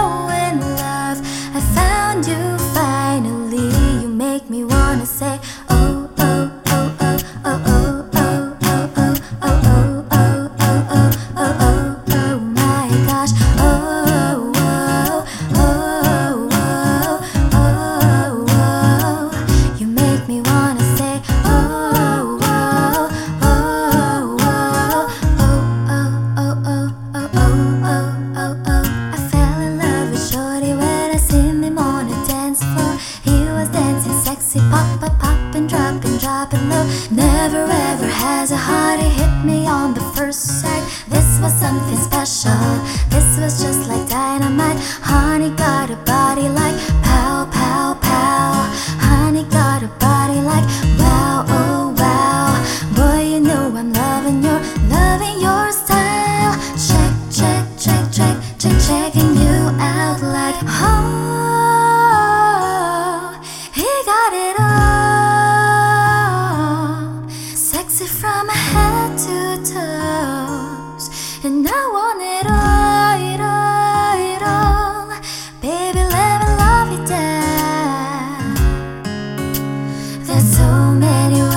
Going. Never ever has a heartache hit me on the first sight. This was something special. This was just like dynamite. Honey got a body like so many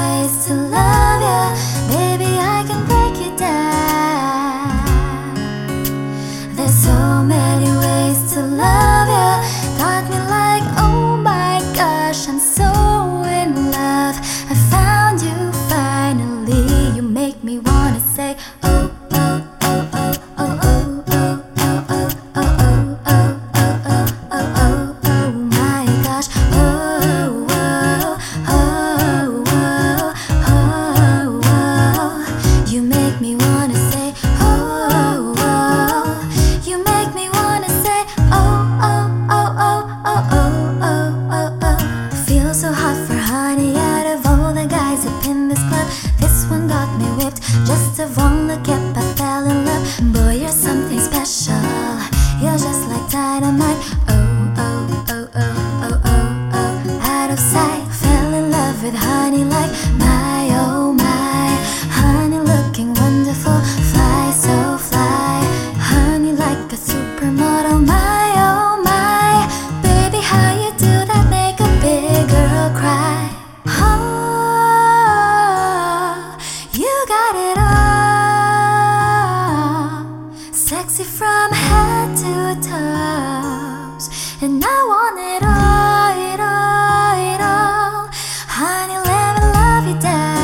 out of. Oh, oh, oh, oh, oh, oh, oh, out of sight. Fell in love with honey like my, oh my. Honey looking wonderful, fly so fly. Honey like a supermodel, my, oh my. Baby, how you do that make a big girl cry. Oh, you got it all. Sexy from head to toe And I want it all, it all, it all Honey, let me love you down